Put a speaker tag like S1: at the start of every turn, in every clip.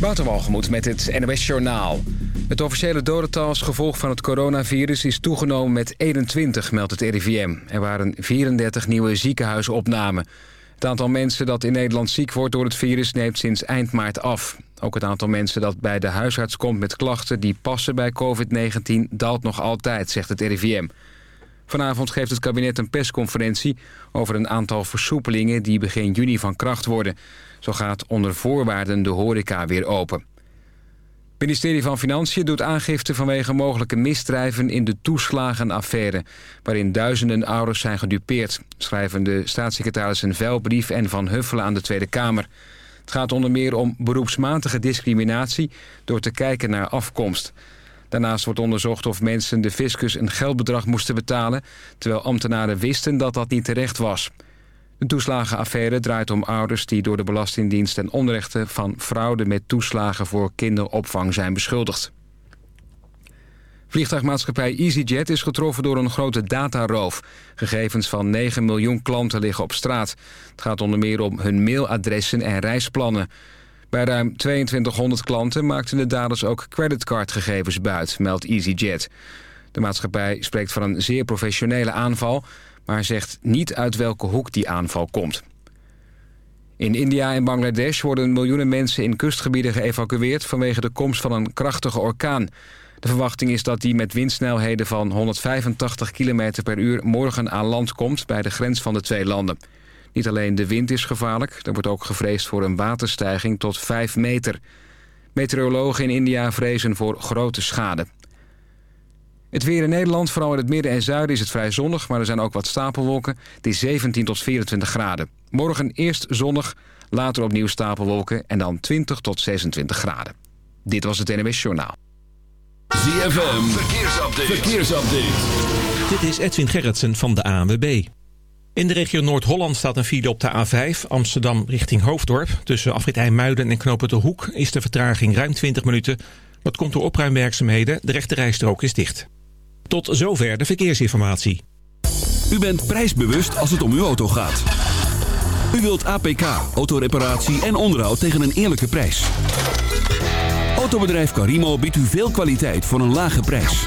S1: Waterwalgemoed met het NOS Journaal. Het officiële dodental als gevolg van het coronavirus is toegenomen met 21, meldt het RIVM. Er waren 34 nieuwe ziekenhuisopnamen. Het aantal mensen dat in Nederland ziek wordt door het virus neemt sinds eind maart af. Ook het aantal mensen dat bij de huisarts komt met klachten die passen bij COVID-19 daalt nog altijd, zegt het RIVM. Vanavond geeft het kabinet een persconferentie over een aantal versoepelingen die begin juni van kracht worden. Zo gaat onder voorwaarden de horeca weer open. Het ministerie van Financiën doet aangifte vanwege mogelijke misdrijven in de toeslagenaffaire, waarin duizenden ouders zijn gedupeerd, schrijven de staatssecretarissen Velbrief en Van Huffelen aan de Tweede Kamer. Het gaat onder meer om beroepsmatige discriminatie door te kijken naar afkomst. Daarnaast wordt onderzocht of mensen de fiscus een geldbedrag moesten betalen... terwijl ambtenaren wisten dat dat niet terecht was. De toeslagenaffaire draait om ouders die door de Belastingdienst... ten onrechte van fraude met toeslagen voor kinderopvang zijn beschuldigd. Vliegtuigmaatschappij EasyJet is getroffen door een grote dataroof. Gegevens van 9 miljoen klanten liggen op straat. Het gaat onder meer om hun mailadressen en reisplannen. Bij ruim 2200 klanten maakten de daders ook creditcardgegevens buit, meldt EasyJet. De maatschappij spreekt van een zeer professionele aanval... maar zegt niet uit welke hoek die aanval komt. In India en Bangladesh worden miljoenen mensen in kustgebieden geëvacueerd... vanwege de komst van een krachtige orkaan. De verwachting is dat die met windsnelheden van 185 km per uur... morgen aan land komt bij de grens van de twee landen. Niet alleen de wind is gevaarlijk, er wordt ook gevreesd voor een waterstijging tot 5 meter. Meteorologen in India vrezen voor grote schade. Het weer in Nederland, vooral in het midden en zuiden, is het vrij zonnig... maar er zijn ook wat stapelwolken. Het is 17 tot 24 graden. Morgen eerst zonnig, later opnieuw stapelwolken... en dan 20 tot 26 graden. Dit was het NWS Journaal.
S2: ZFM, verkeersupdate. verkeersupdate.
S3: Dit is Edwin Gerritsen van de ANWB. In de regio Noord-Holland staat een file op de A5 Amsterdam richting Hoofddorp. Tussen Afrit IJmuiden en Knopen Hoek is de vertraging ruim 20 minuten. Dat komt door opruimwerkzaamheden. De rechte rijstrook is dicht. Tot zover de verkeersinformatie.
S2: U bent prijsbewust als het om uw auto gaat. U wilt APK, autoreparatie en onderhoud tegen een eerlijke prijs. Autobedrijf Carimo biedt u veel kwaliteit voor een lage prijs.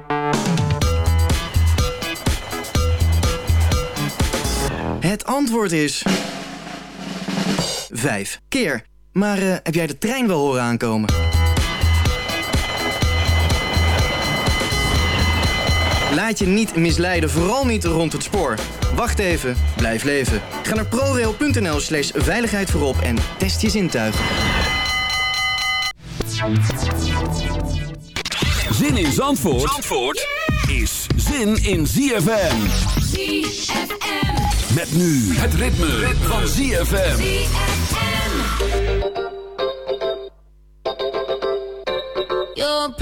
S4: Het antwoord is... Vijf keer. Maar eh, heb jij de trein wel horen aankomen? Laat je niet misleiden, vooral niet rond het spoor. Wacht even, blijf leven. Ga naar prorail.nl slash veiligheid voorop en test je zintuigen.
S2: Zin in Zandvoort, Zandvoort is zin in ZFM.
S5: ZFM.
S2: Met nu het ritme, van ZFM.
S6: You're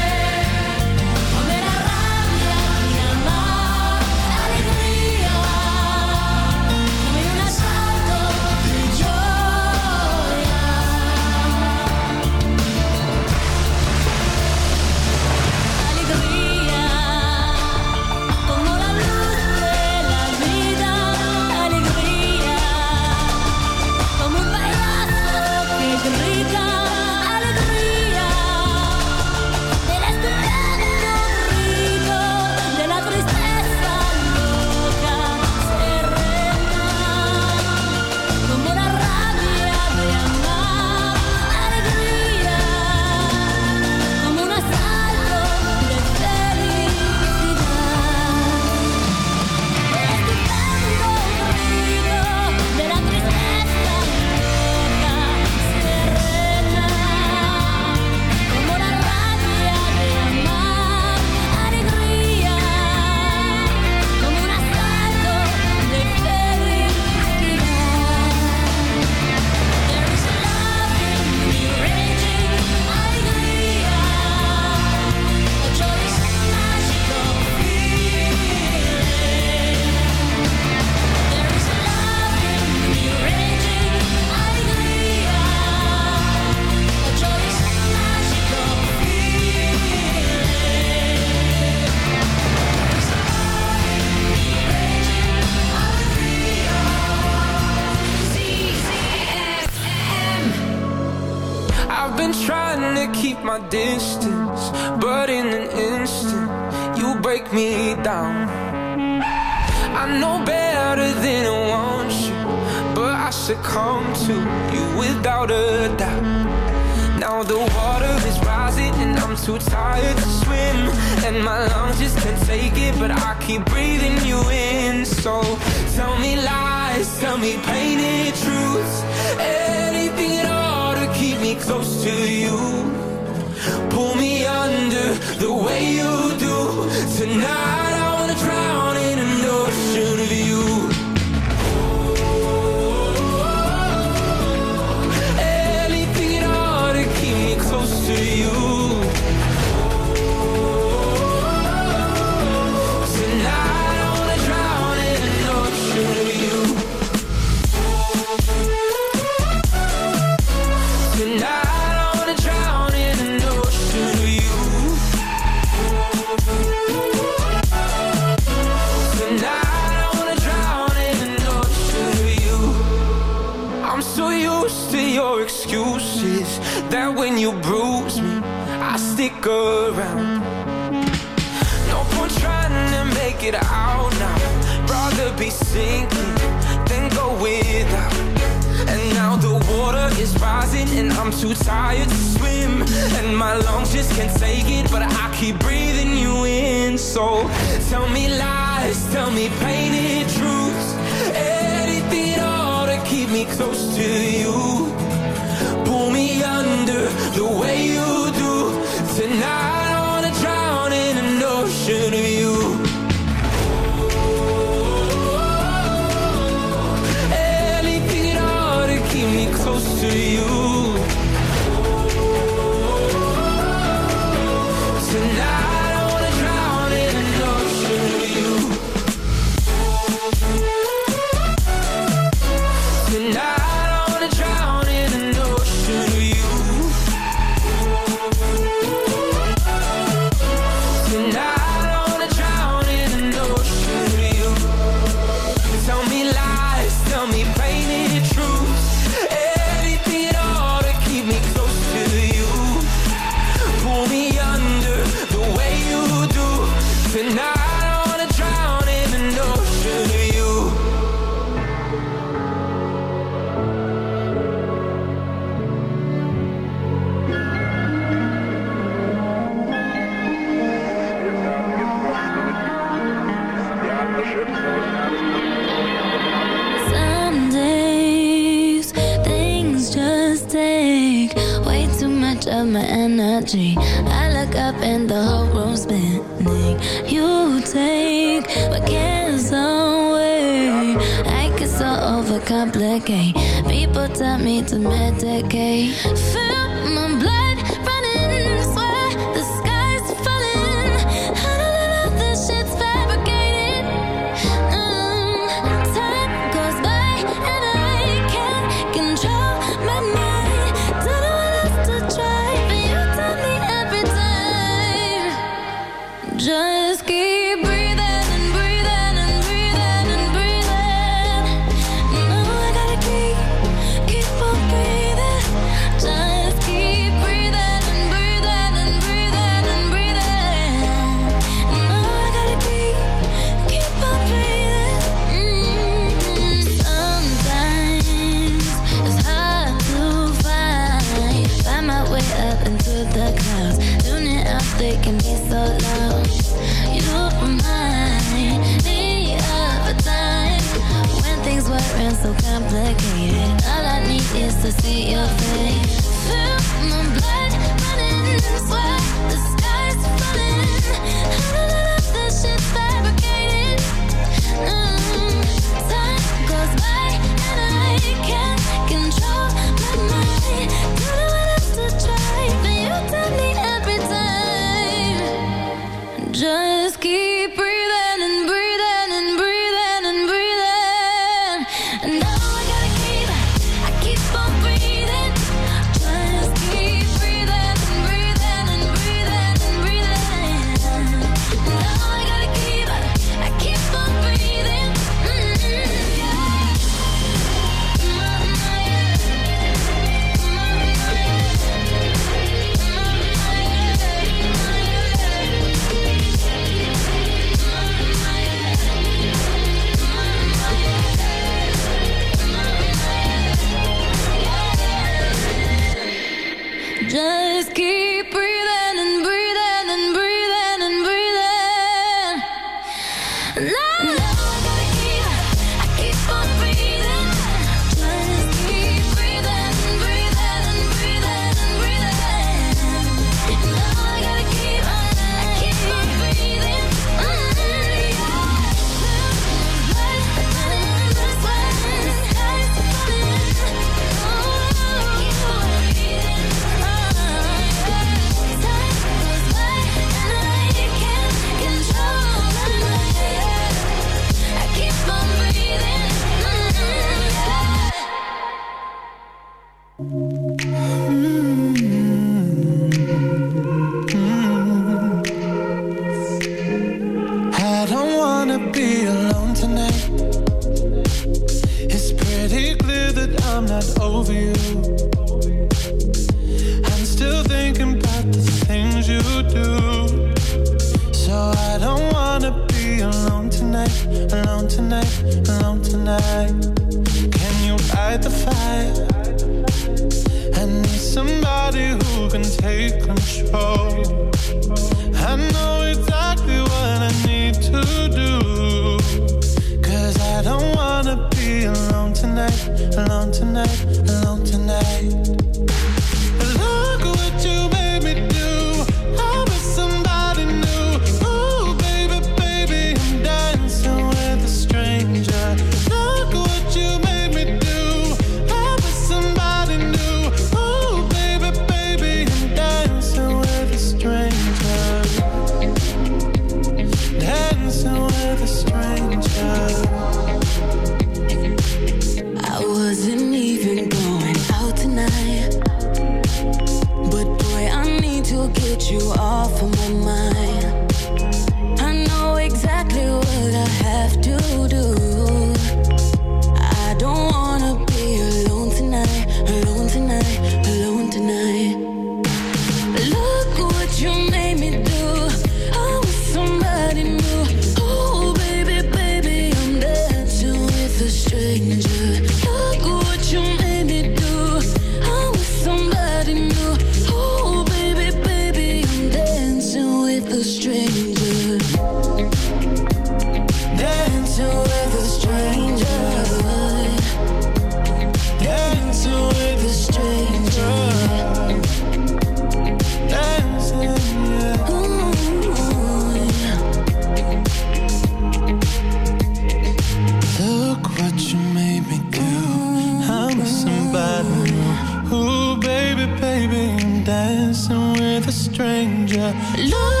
S6: Lu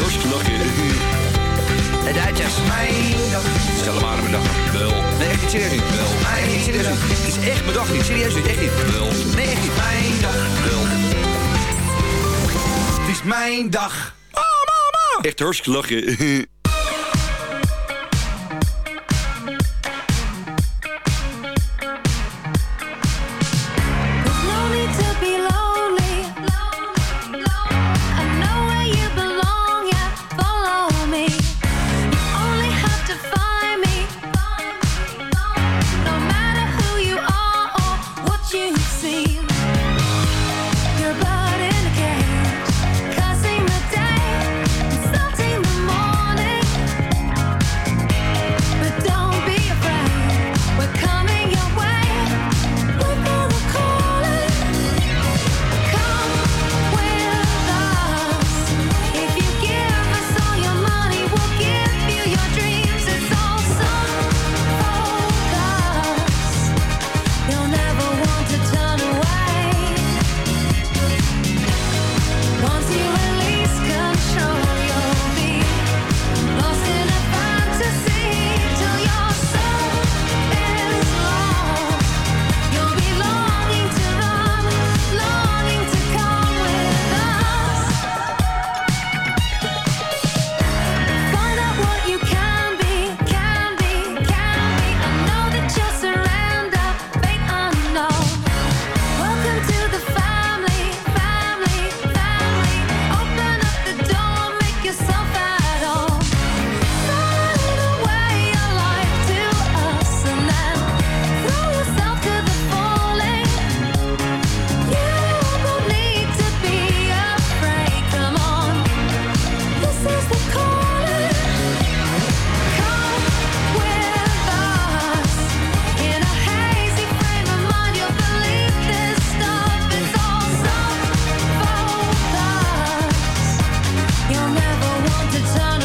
S7: Dorstlakken.
S4: Het is
S7: Mijn dag. Stel maar aan mijn dag. Wel. Nee, echt niet serieus niet. Wel. Serieus. Het is echt mijn dag niet. Serieus niet. Echt niet. Wel. Nee, echt niet. Mijn dag. Wel. Het is mijn dag. Oh, mama. Echt hartstikke lachen.
S8: to time.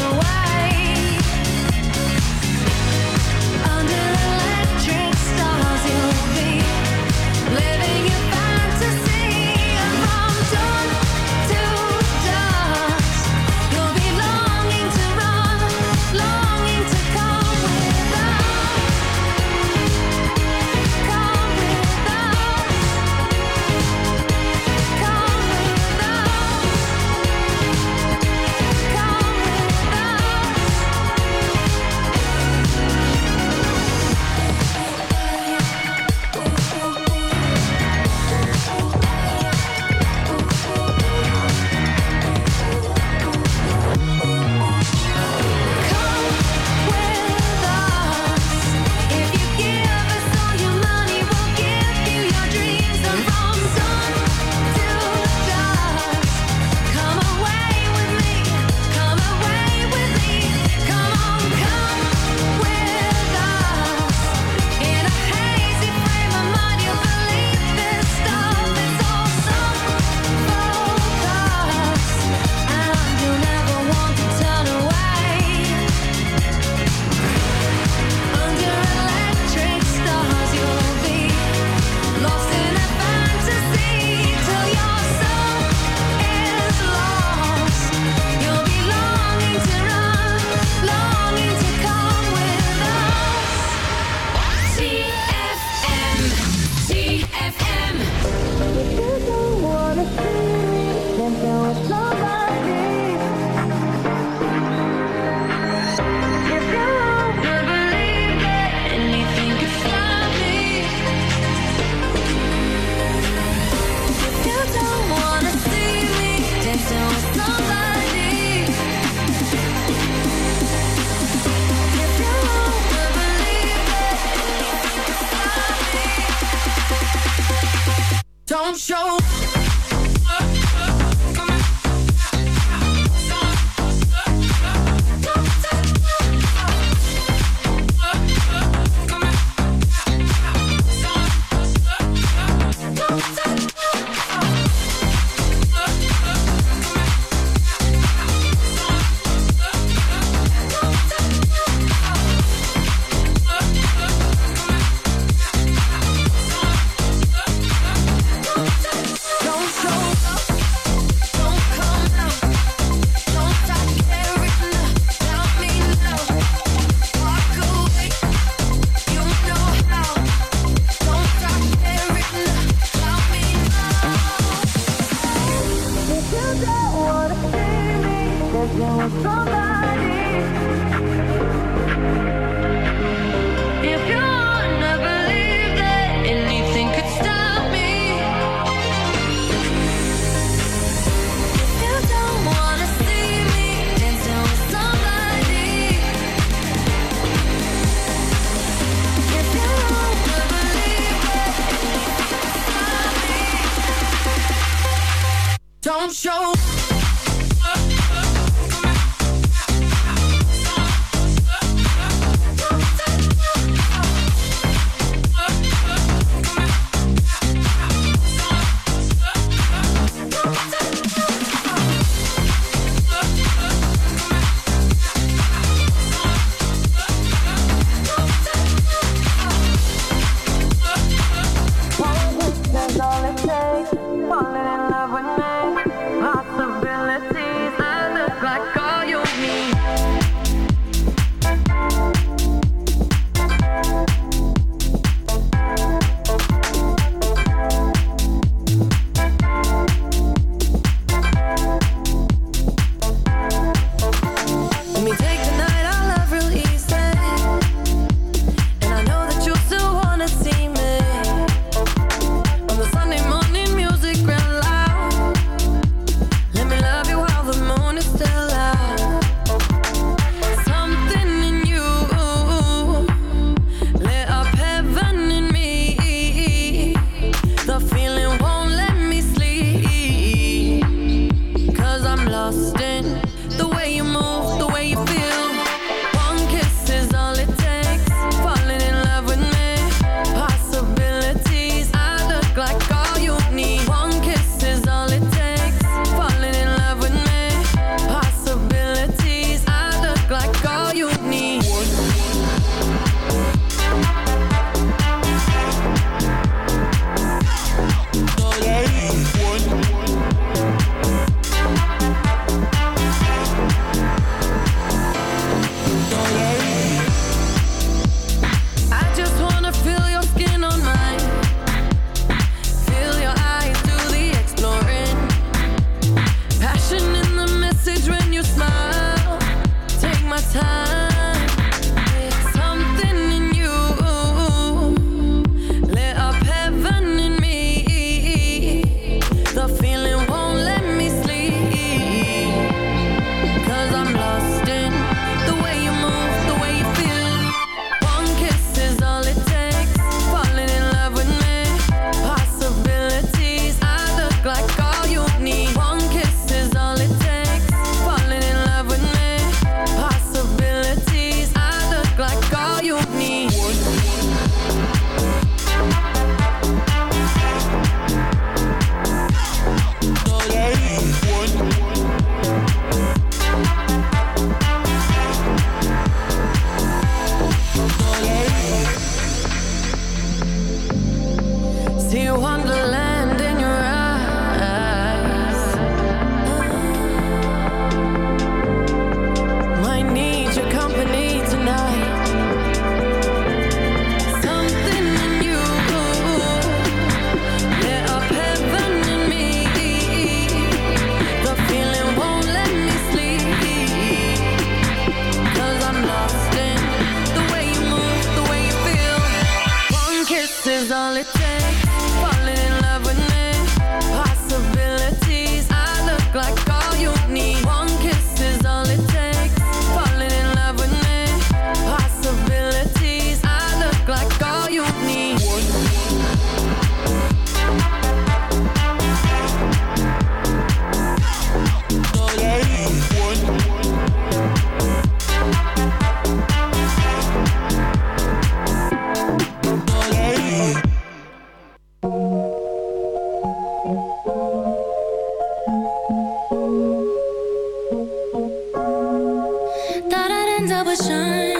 S8: double shine.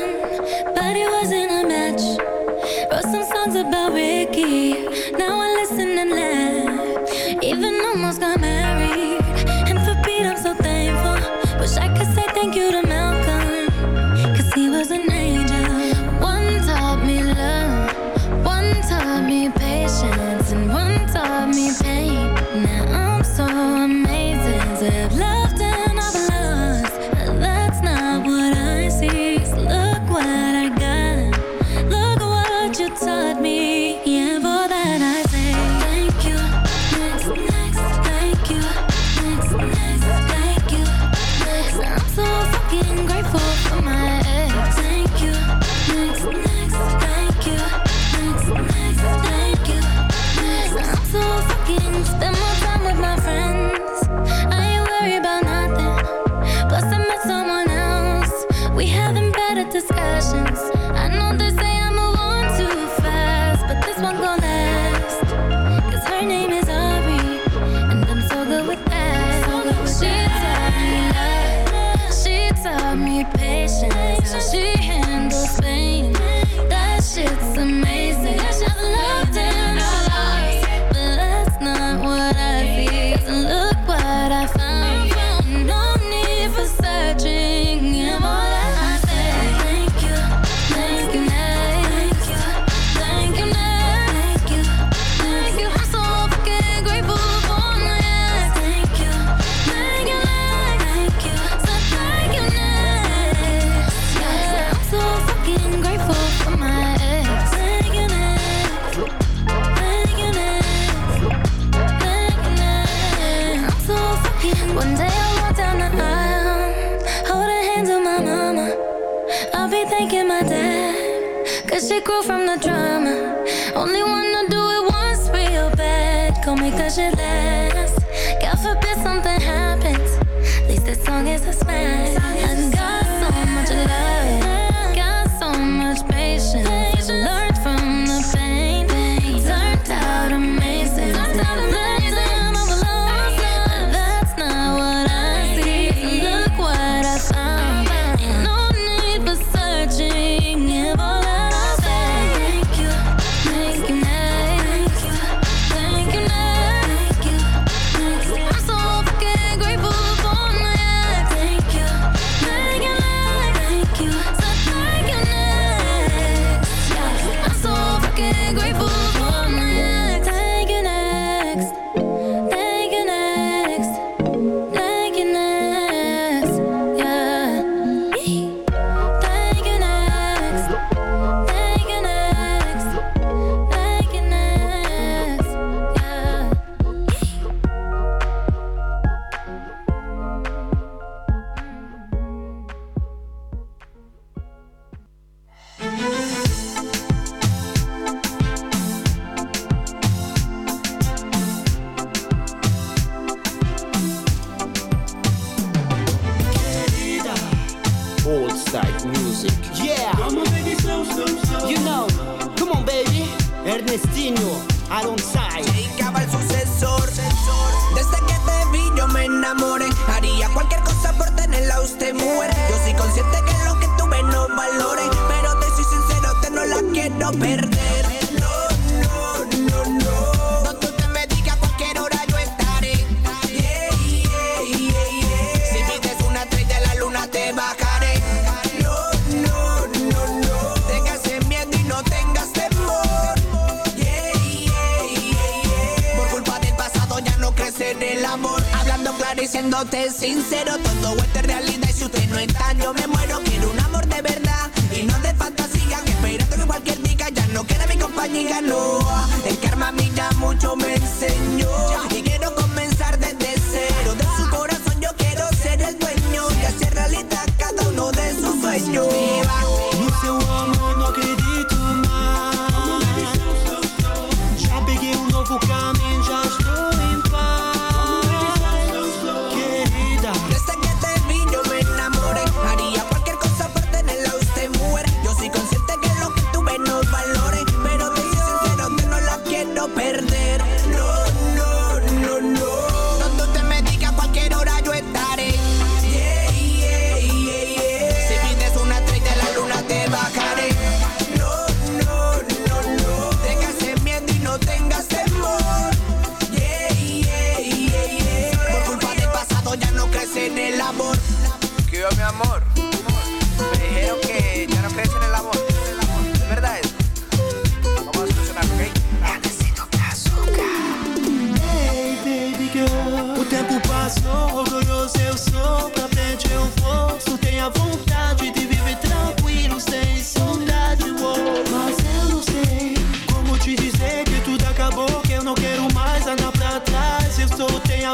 S8: should let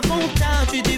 S9: vontade de